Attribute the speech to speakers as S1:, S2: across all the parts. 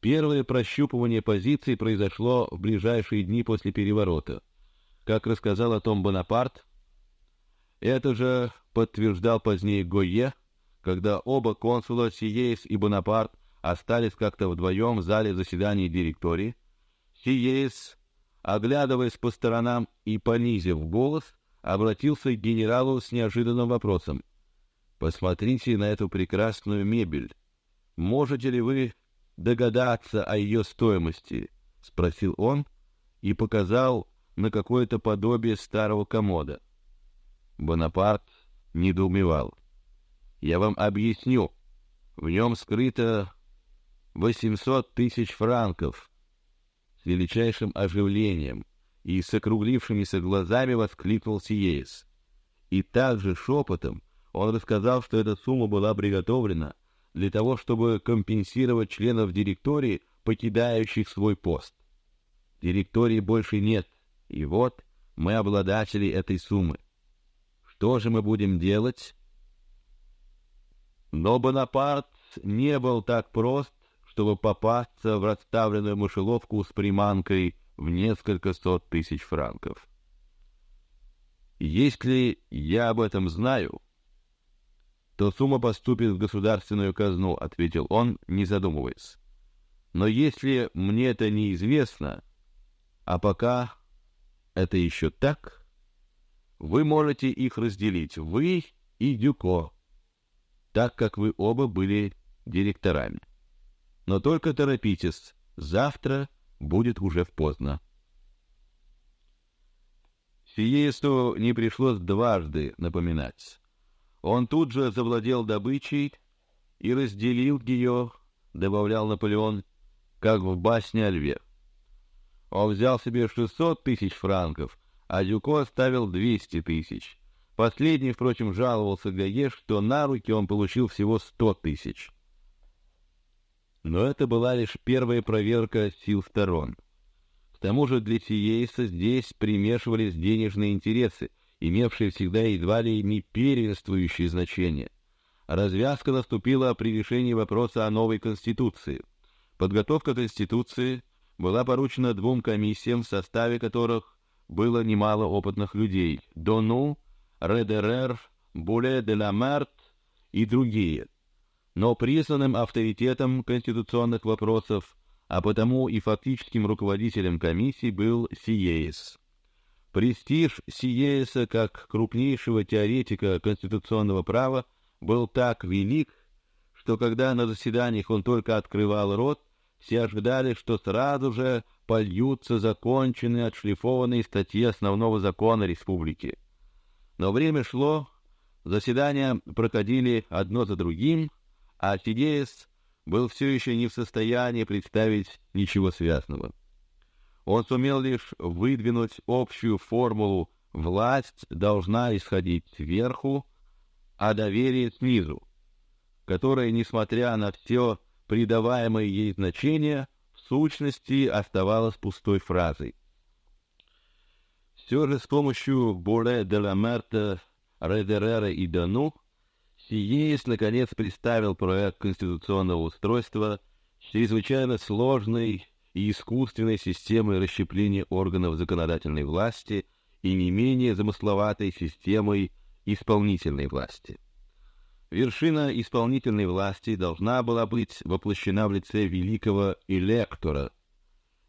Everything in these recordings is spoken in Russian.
S1: Первое прощупывание позиций произошло в ближайшие дни после переворота. Как рассказал о том Бонапарт, это же подтверждал позднее Гойе, когда оба консула Сиейс и Бонапарт остались как-то вдвоем в зале заседаний директории. Сиейс, оглядываясь по сторонам и понизив голос, обратился к генералу с неожиданным вопросом: "Посмотрите на эту прекрасную мебель. Можете ли вы догадаться о ее стоимости?" — спросил он и показал на какое-то подобие старого комода. Бонапарт недоумевал. Я вам объясню. В нем скрыто восемьсот тысяч франков. С величайшим оживлением и с округлившимися глазами воскликнул Сиеис. И также шепотом он рассказал, что эта сумма была приготовлена для того, чтобы компенсировать членов директории, покидающих свой пост. Директории больше нет, и вот мы обладатели этой суммы. Что же мы будем делать? Но Бонапарт не был так прост, чтобы попасться в расставленную мышеловку с приманкой в несколько сот тысяч франков. Если я об этом знаю, то сумма поступит в государственную казну, ответил он, не задумываясь. Но если мне это неизвестно, а пока это еще так, вы можете их разделить, вы и Дюко, так как вы оба были директорами. Но только торопитесь, завтра будет уже поздно. Сиесту не пришлось дважды напоминать. Он тут же завладел добычей и разделил ее, добавлял Наполеон, как в басне о льве. Он взял себе шестьсот тысяч франков, а Дюко оставил двести тысяч. Последний, впрочем, жаловался Гае, что на руки он получил всего сто тысяч. Но это была лишь первая проверка сил сторон. К тому же для Сиейса здесь примешивались денежные интересы, имевшие всегда едва ли не первенствующее значение. Развязка наступила при решении вопроса о новой конституции. Подготовка конституции была поручена двум комиссиям, в составе которых было немало опытных людей: Дону, Редерер, Буле де ла Мерт и другие но признанным авторитетом конституционных вопросов, а потому и фактическим руководителем комиссии был Сиеис. Престиж Сиеиса как крупнейшего теоретика конституционного права был так велик, что когда на заседаниях он только открывал рот, все ожидали, что сразу же польются законченные, отшлифованные статьи основного закона республики. Но время шло, заседания проходили одно за другим, а Тигеес был все еще не в состоянии представить ничего связанного. Он сумел лишь выдвинуть общую формулу: власть должна исходить сверху, а доверие снизу, которая, несмотря на все придаваемое ей значение, в сущности оставалась пустой фразой. Все же с помощью Боре де ла Мерта, Редерера и Дану Сиеис наконец представил проект конституционного устройства чрезвычайно сложной и искусственной системой расщепления органов законодательной власти и не менее замысловатой системой исполнительной власти. Вершина исполнительной власти должна была быть воплощена в лице великого электора.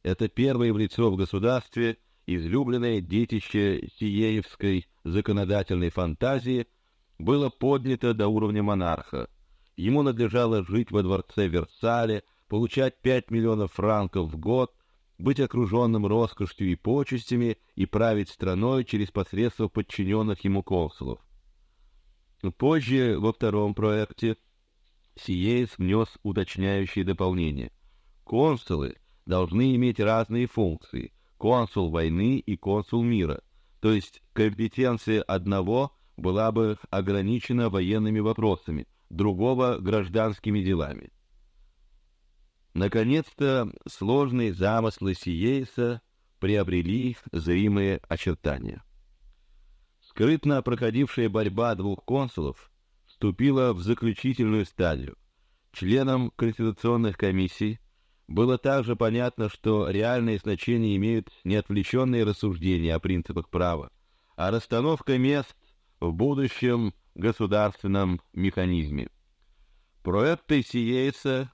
S1: Это первое лицо в государстве, излюбленное детище сиеевской законодательной фантазии – было поднято до уровня монарха. Ему надлежало жить во дворце Версале, получать пять миллионов франков в год, быть окруженным роскошью и почестями и править страной через посредство подчиненных ему консулов. Позже во втором проекте Сиеис внес уточняющие дополнения. Консулы должны иметь разные функции: консул войны и консул мира, то есть компетенция одного была бы ограничена военными вопросами, другого гражданскими делами. Наконец-то сложные замыслы Сиейса приобрели зримые очертания. Скрытно проходившая борьба двух консулов вступила в заключительную стадию. Членам конституционных комиссий было также понятно, что реальное значение имеют не отвлеченные рассуждения о принципах права, а расстановка мест в будущем государственном механизме. Проекты Сиейса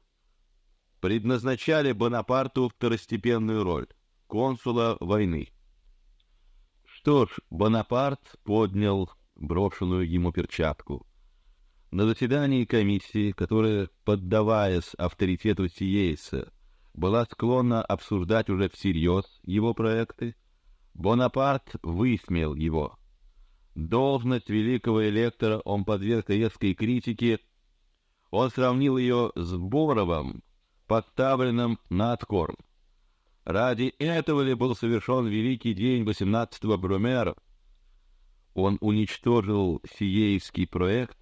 S1: предназначали Бонапарту второстепенную роль консула войны. Что ж, Бонапарт поднял брошенную ему перчатку. На заседании комиссии, которая, поддаваясь авторитету Сиейса, была склонна обсуждать уже всерьез его проекты, Бонапарт высмеял его. Должность великого электора он подверг резкой критике. Он сравнил ее с Боровым, подставленным на откорм. Ради этого ли был совершен великий день 18-го Брумера? Он уничтожил сиейский проект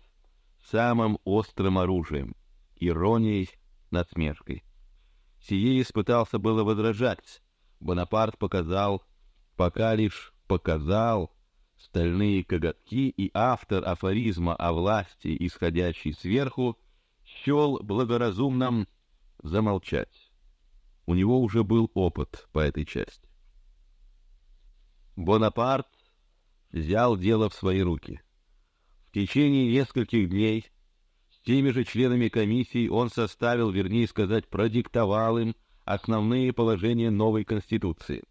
S1: самым острым оружием — иронией, насмешкой. Сие испытался было возражать. Бонапарт показал, пока лишь показал стальные коготки, и автор афоризма о власти, исходящей сверху, счел благоразумным замолчать. У него уже был опыт по этой части. Бонапарт взял дело в свои руки. В течение нескольких дней теми же членами комиссии он составил, вернее сказать, продиктовал им основные положения новой конституции.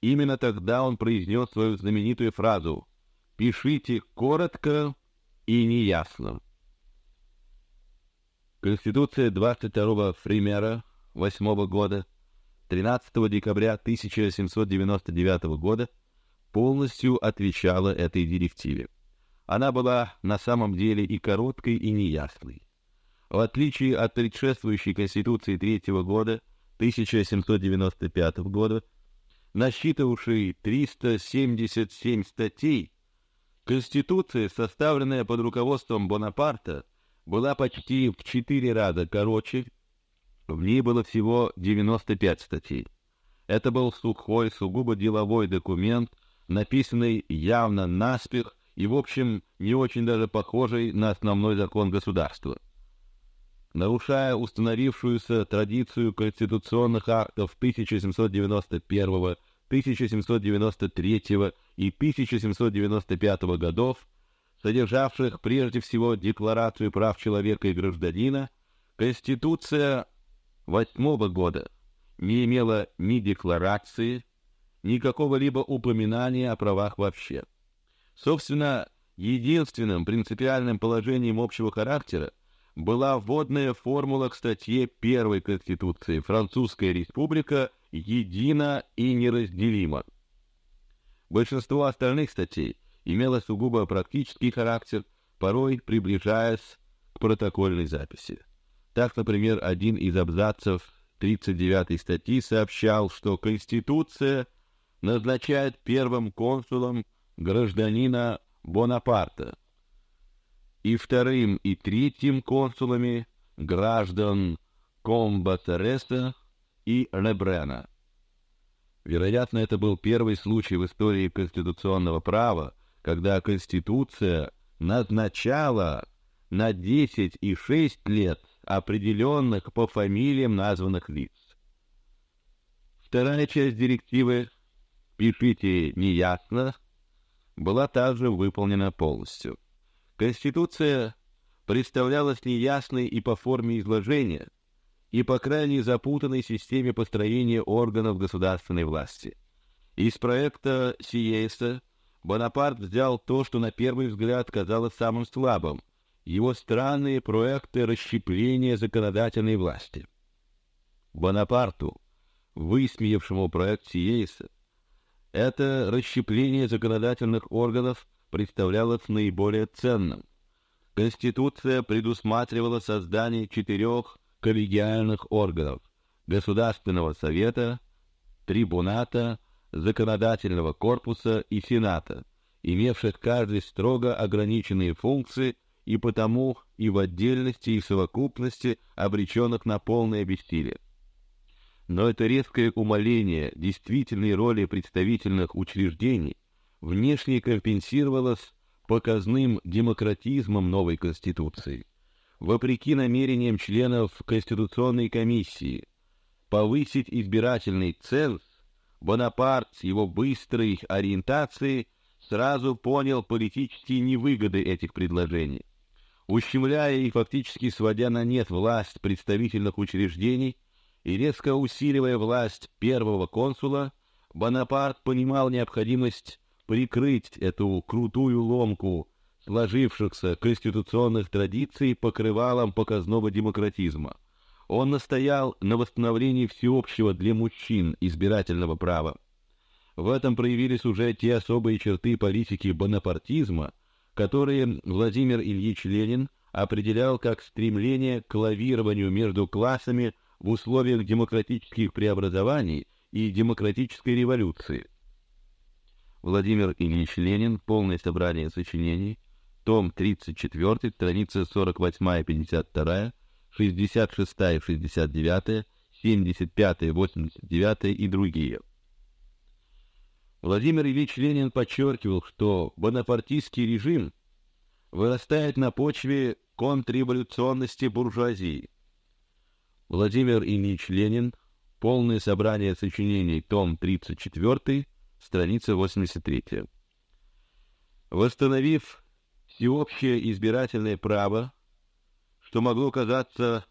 S1: Именно тогда он произнес свою знаменитую фразу «Пишите коротко и неясно». Конституция 22 Фримера 8 года 13 декабря 1799 года полностью отвечала этой директиве она была на самом деле и короткой, и неясной. В отличие от предшествующей Конституции третьего года, 1795 года, насчитывавшей 377 статей, Конституция, составленная под руководством Бонапарта, была почти в четыре раза короче. В ней было всего 95 статей. Это был сухой, сугубо деловой документ, написанный явно наспех и, в общем, не очень даже похожий на основной закон государства. Нарушая установившуюся традицию конституционных актов 1791, 1793 и 1795 годов, содержавших прежде всего Декларацию прав человека и гражданина, Конституция восьмого года не имела ни декларации, ни какого-либо упоминания о правах вообще. Собственно, единственным принципиальным положением общего характера была вводная формула к статье первой Конституции «Французская республика едина и неразделима». Большинство остальных статей имело сугубо практический характер, порой приближаясь к протокольной записи. Так, например, один из абзацев 39 статьи сообщал, что Конституция назначает первым консулом гражданина Бонапарта и вторым и третьим консулами граждан Комбатареса и Лебрена. Вероятно, это был первый случай в истории конституционного права, когда Конституция назначала на 10 и 6 лет определенных по фамилиям названных лиц. Вторая часть директивы «Пишите неясно» была также выполнена полностью. Конституция представлялась неясной и по форме изложения, и по крайне запутанной системе построения органов государственной власти. Из проекта Сиеса Бонапарт взял то, что на первый взгляд казалось самым слабым — его странные проекты расщепления законодательной власти. Бонапарту, высмеявшему проект Сиеса, это расщепление законодательных органов представлялось наиболее ценным. Конституция предусматривала создание четырех коллегиальных органов: Государственного совета, трибуната, законодательного корпуса и сената, имевших каждый строго ограниченные функции и потому и в отдельности и в совокупности обреченных на полное бессилие но это резкое умаление действительной роли представительных учреждений внешне компенсировалось показным демократизмом новой конституции. Вопреки намерениям членов конституционной комиссии, повысить избирательный ценз, Бонапарт с его быстрой ориентацией сразу понял политические невыгоды этих предложений. Ущемляя и фактически сводя на нет власть представительных учреждений и резко усиливая власть первого консула, Бонапарт понимал необходимость прикрыть эту крутую ломку сложившихся конституционных традиций покрывалом показного демократизма. Он настоял на восстановлении всеобщего для мужчин избирательного права. В этом проявились уже те особые черты политики бонапартизма, которые Владимир Ильич Ленин определял как стремление к лавированию между классами в условиях демократических преобразований и демократической революции. Владимир Ильич Ленин, полное собрание сочинений, том 34, страницы 48 и 52. 66-я, 69-я, 75-я, 89-я и другие. Владимир Ильич Ленин подчеркивал, что бонапартийский режим вырастает на почве контрреволюционности буржуазии. Владимир Ильич Ленин, полное собрание сочинений, том 34, страница 83. Восстановив всеобщее избирательное право, что могло казаться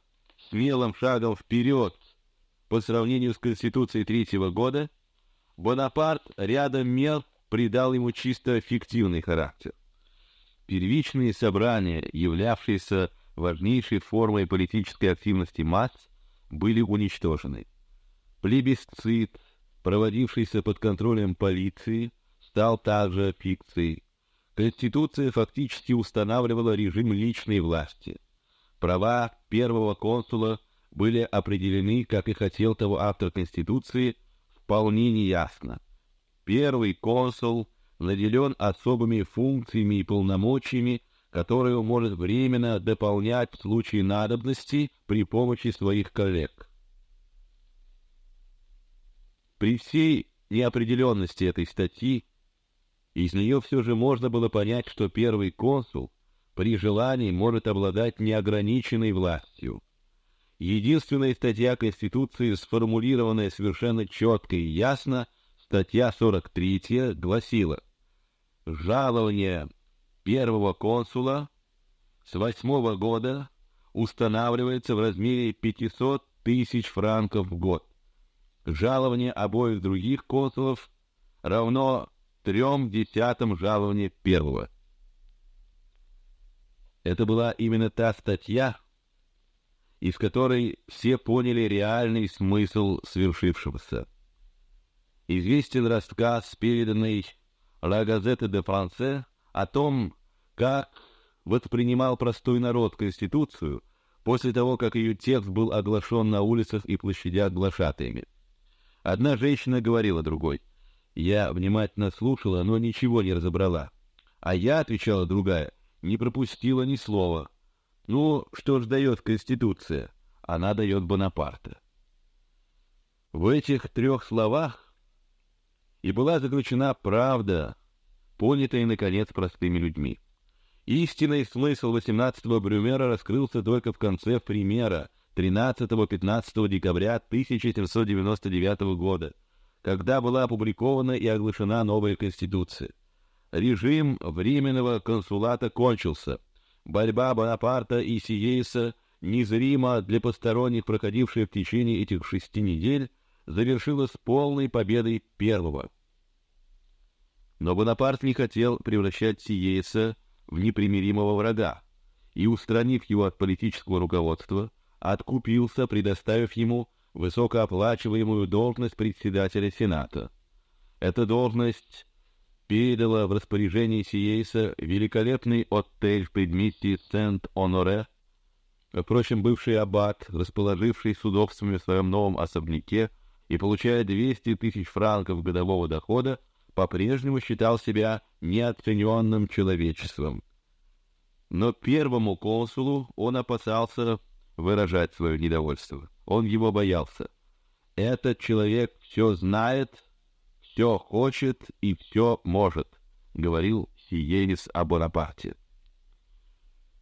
S1: смелым шагом вперед по сравнению с Конституцией третьего года, Бонапарт рядом мер придал ему чисто фиктивный характер. Первичные собрания, являвшиеся важнейшей формой политической активности масс, были уничтожены. Плебисцит, проводившийся под контролем полиции, стал также фикцией. Конституция фактически устанавливала режим личной власти. Права первого консула были определены, как и хотел того автор Конституции, вполне неясно. Первый консул наделен особыми функциями и полномочиями, которые он может временно дополнять в случае надобности при помощи своих коллег. При всей неопределенности этой статьи из нее все же можно было понять, что первый консул при желании может обладать неограниченной властью. Единственная статья Конституции, сформулированная совершенно четко и ясно, статья 43 гласила: жалование первого консула с восьмого года устанавливается в размере 500 тысяч франков в год. Жалование обоих других консулов равно трем десятым жалования первого. Это была именно та статья, из которой все поняли реальный смысл свершившегося. Известен рассказ, переданный «La Gazette de France» о том, как воспринимал простой народ Конституцию после того, как ее текст был оглашен на улицах и площадях глашатаями. Одна женщина говорила другой — я внимательно слушала, но ничего не разобрала. А я, отвечала другая, не пропустила ни слова. Ну, что ж дает Конституция? Она дает Бонапарта. В этих трех словах и была заключена правда, понятая, наконец, простыми людьми. Истинный смысл 18-го Брюмера раскрылся только в конце примера 13-15 декабря 1799 года — когда была опубликована и оглашена новая конституция. Режим временного консулата кончился. Борьба Бонапарта и Сиейса, незримо для посторонних проходившая в течение этих шести недель, завершилась полной победой первого. Но Бонапарт не хотел превращать Сиейса в непримиримого врага и, устранив его от политического руководства, откупился, предоставив ему высокооплачиваемую должность председателя Сената. Эта должность передала в распоряжение Сиейса великолепный отель в предместье Сент-Оноре. Впрочем, бывший аббат, расположивший с удобствами в своем новом особняке и получая 200 тысяч франков годового дохода, по-прежнему считал себя неоцененным человечеством. Но первому консулу он опасался выражать свое недовольство. Он его боялся. Этот человек все знает, все хочет и все может, говорил Сиенис о Бонапарте.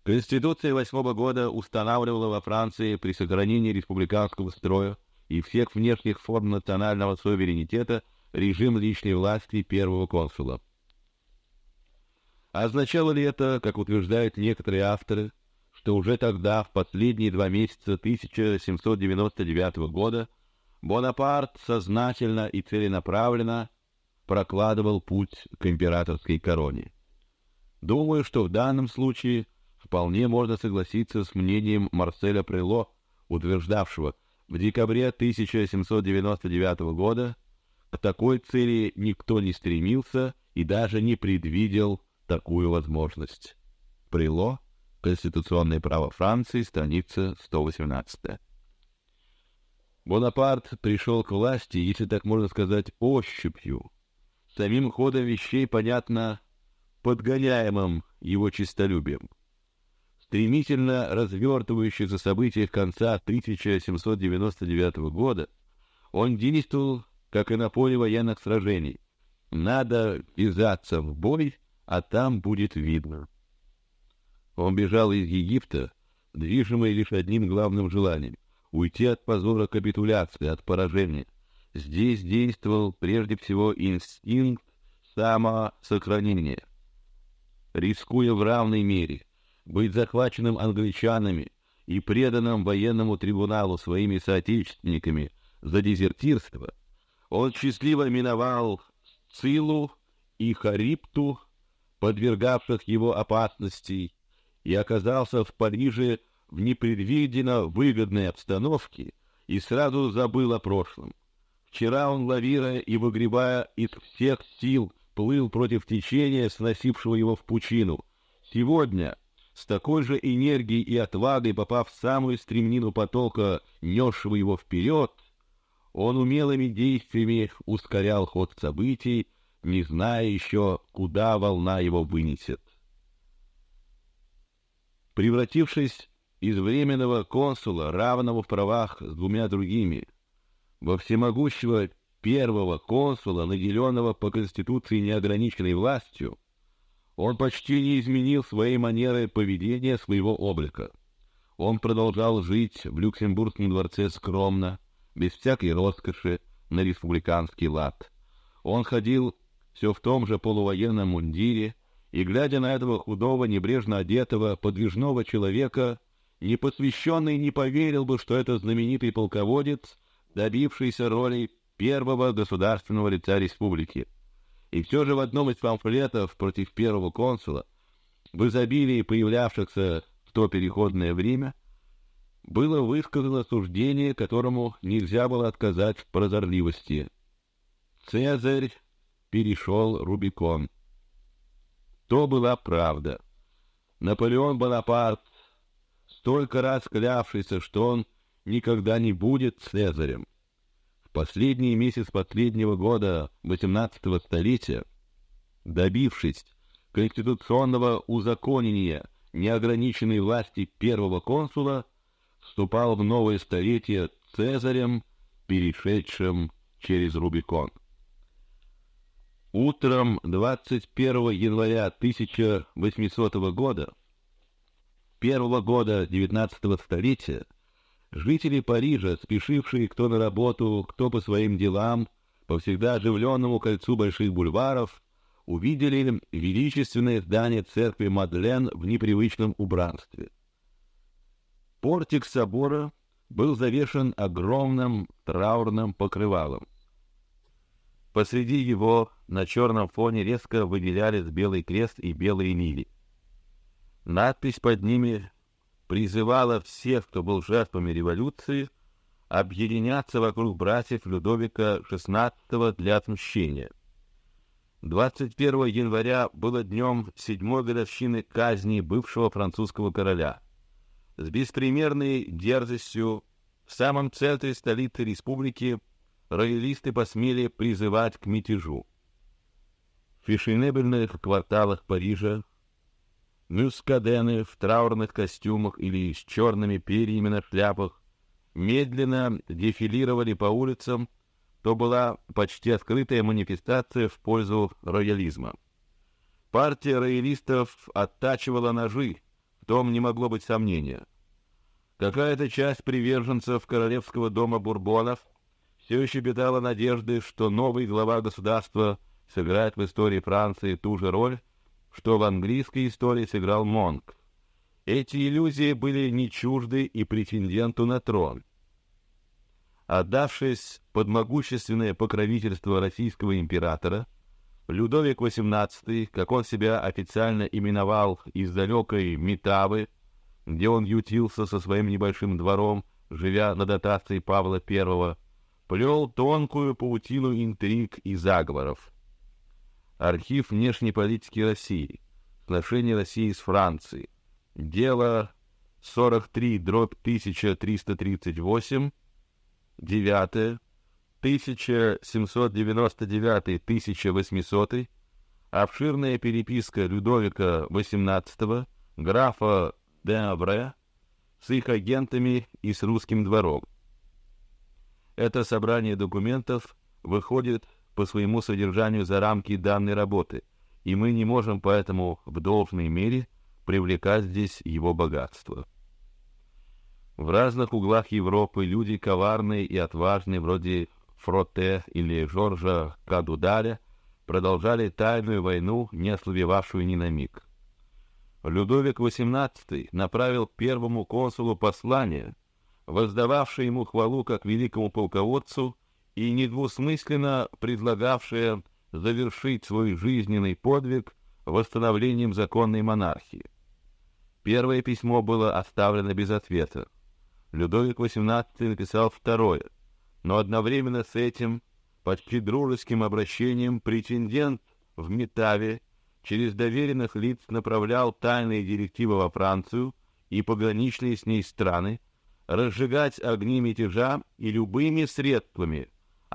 S1: Конституция восьмого года устанавливала во Франции при сохранении республиканского строя и всех внешних форм национального суверенитета режим личной власти первого консула. Означало ли это, как утверждают некоторые авторы, что уже тогда, в последние два месяца 1799 года, Бонапарт сознательно и целенаправленно прокладывал путь к императорской короне? Думаю, что в данном случае вполне можно согласиться с мнением Марселя Прело, утверждавшего в декабре 1799 года, к такой цели никто не стремился и даже не предвидел такую возможность. Прило, Конституционное право Франции, страница 118. Бонапарт пришел к власти, если так можно сказать, ощупью. Самим ходом вещей, понятно, подгоняемым его честолюбием. Стремительно развертывающихся событиях конца 1799 года он действовал, как и на поле военных сражений. Надо ввязаться в бой а там будет видно. Он бежал из Египта, движимый лишь одним главным желанием — уйти от позора капитуляции, от поражения. Здесь действовал прежде всего инстинкт самосохранения. Рискуя в равной мере быть захваченным англичанами и преданным военному трибуналу своими соотечественниками за дезертирство, он счастливо миновал Цилу и Харипту подвергавших его опасности, и оказался в Париже в непредвиденно выгодной обстановке и сразу забыл о прошлом. Вчера он, лавируя и выгребая из всех сил, плыл против течения, сносившего его в пучину. Сегодня, с такой же энергией и отвагой, попав в самую стремнину потока, несшего его вперед, он умелыми действиями ускорял ход событий, не зная еще, куда волна его вынесет. Превратившись из временного консула, равного в правах с двумя другими, во всемогущего первого консула, наделенного по конституции неограниченной властью, он почти не изменил своей манеры поведения, своего облика. Он продолжал жить в Люксембургском дворце скромно, без всякой роскоши, на республиканский лад. Он ходил все в том же полувоенном мундире, и, глядя на этого худого, небрежно одетого, подвижного человека, непосвященный не поверил бы, что это знаменитый полководец, добившийся роли первого государственного лица республики. И все же в одном из памфлетов против первого консула, в изобилии появлявшихся в то переходное время, было высказано суждение, которому нельзя было отказать в прозорливости. Цезарь перешел Рубикон. То была правда. Наполеон Бонапарт, столько раз клявшийся, что он никогда не будет Цезарем, в последний месяц последнего года XVIII столетия, добившись конституционного узаконения неограниченной власти первого консула, вступал в новое столетие Цезарем, перешедшим через Рубикон. Утром 21 января 1800 года, первого года XIX столетия, жители Парижа, спешившие кто на работу, кто по своим делам, по всегда оживленному кольцу больших бульваров, увидели величественное здание церкви Мадлен в непривычном убранстве. Портик собора был завешен огромным траурным покрывалом. Посреди его на черном фоне резко выделялись белый крест и белые нили. Надпись под ними призывала всех, кто был жертвами революции, объединяться вокруг братьев Людовика XVI для отмщения. 21 января было днем седьмой годовщины казни бывшего французского короля. С беспримерной дерзостью в самом центре столицы республики роялисты посмели призывать к мятежу. В фешенебельных кварталах Парижа мюскадены в траурных костюмах или с черными перьями на шляпах медленно дефилировали по улицам, то была почти открытая манифестация в пользу роялизма. Партия роялистов оттачивала ножи, в том не могло быть сомнения. Какая-то часть приверженцев королевского дома Бурбонов все еще питала надежды, что новый глава государства сыграет в истории Франции ту же роль, что в английской истории сыграл Монк. Эти иллюзии были не чужды и претенденту на трон. Отдавшись под могущественное покровительство российского императора, Людовик XVIII, как он себя официально именовал из далекой Митавы, где он ютился со своим небольшим двором, живя на дотации Павла I, плел тонкую паутину интриг и заговоров. Архив внешней политики России, отношения России с Францией, дело 43 дробь 1338, 9, 1799-1800, обширная переписка Людовика XVIII, графа де Авре, с их агентами и с русским двором. Это собрание документов выходит по своему содержанию за рамки данной работы, и мы не можем поэтому в должной мере привлекать здесь его богатство. В разных углах Европы люди коварные и отважные, вроде Фроте или Жоржа Кадудаля, продолжали тайную войну, не ослабевавшую ни на миг. Людовик XVIII направил первому консулу послание, воздававшее ему хвалу как великому полководцу и недвусмысленно предлагавшее завершить свой жизненный подвиг восстановлением законной монархии. Первое письмо было оставлено без ответа. Людовик XVIII написал второе, но одновременно с этим почти дружеским обращением претендент в Метаве через доверенных лиц направлял тайные директивы во Францию и пограничные с ней страны разжигать огни мятежа и любыми средствами,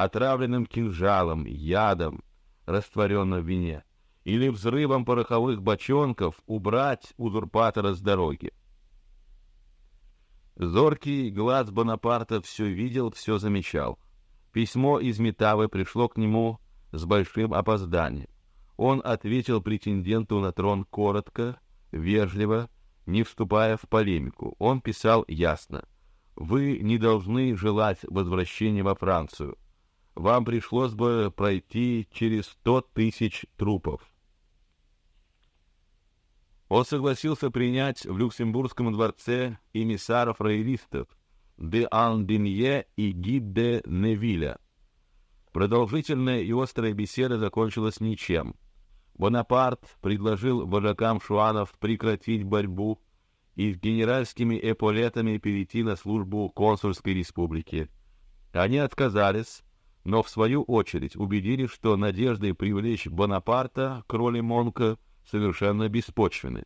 S1: отравленным кинжалом, ядом, растворенным в вине, или взрывом пороховых бочонков убрать узурпатора с дороги. Зоркий глаз Бонапарта все видел, все замечал. Письмо из Метавы пришло к нему с большим опозданием. Он ответил претенденту на трон коротко, вежливо, не вступая в полемику. Он писал ясно: вы не должны желать возвращения во Францию. Вам пришлось бы пройти через сто тысяч трупов. Он согласился принять в Люксембургском дворце эмиссаров роялистов де Анденье и Ги де Невиля. Продолжительная и острая беседа закончилась ничем. Бонапарт предложил вожакам шуанов прекратить борьбу и с генеральскими эполетами перейти на службу консульской республики. Они отказались, но в свою очередь убедились, что надежды привлечь Бонапарта к роли Монка совершенно беспочвены.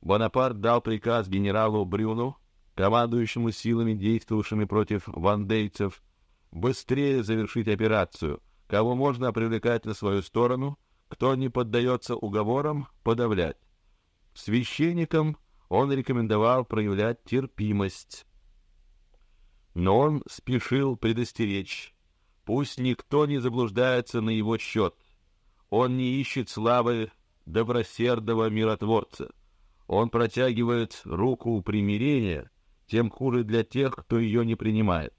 S1: Бонапарт дал приказ генералу Брюну, командующему силами, действовавшими против вандейцев, быстрее завершить операцию. Кого можно привлекать на свою сторону, кто не поддается уговорам, подавлять. Священникам он рекомендовал проявлять терпимость, но он спешил предостеречь: пусть никто не заблуждается на его счет. Он не ищет славы добросердного миротворца. Он протягивает руку примирения, тем хуже для тех, кто ее не принимает.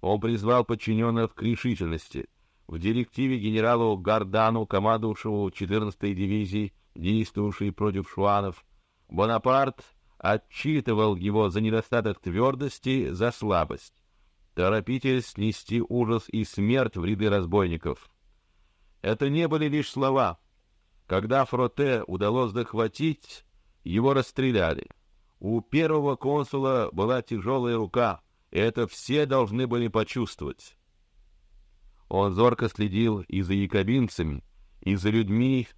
S1: Он призвал подчиненных к решительности. В директиве генералу Гардану, командовавшему 14-й дивизией, действовавшей против шуанов, Бонапарт отчитывал его за недостаток твердости, за слабость. Торопитесь снести ужас и смерть в ряды разбойников. Это не были лишь слова. Когда Фроте удалось захватить, его расстреляли. У первого консула была тяжелая рука, и это все должны были почувствовать. Он зорко следил и за якобинцами, и за людьми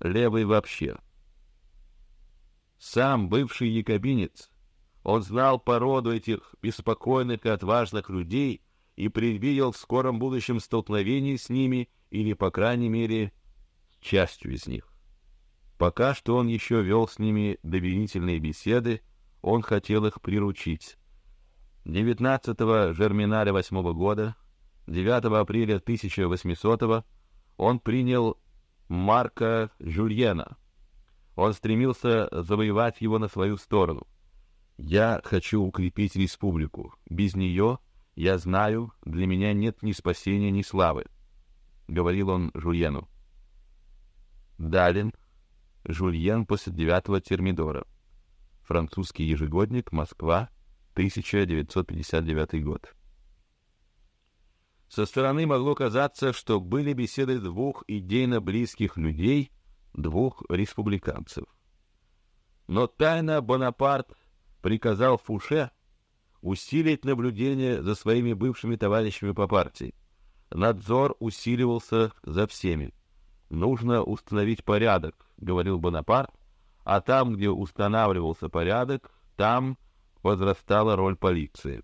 S1: левой вообще. Сам бывший якобинец, он знал породу этих беспокойных и отважных людей и предвидел в скором будущем столкновение с ними или, по крайней мере, частью из них. Пока что он еще вел с ними доверительные беседы, он хотел их приручить. 19 Жерминаля восьмого года, 9 апреля 1800 он принял Марка Жюльена. Он стремился завоевать его на свою сторону. Я хочу укрепить республику. Без нее, я знаю, для меня нет ни спасения, ни славы, — говорил он Жульену. Далин, Жульен после девятого термидора. Французский ежегодник, Москва, 1959 год. Со стороны могло казаться, что были беседы двух идейно близких людей, двух республиканцев. Но тайно Бонапарт приказал Фуше усилить наблюдение за своими бывшими товарищами по партии. Надзор усиливался за всеми. Нужно установить порядок, говорил Бонапарт, а там, где устанавливался порядок, там возрастала роль полиции.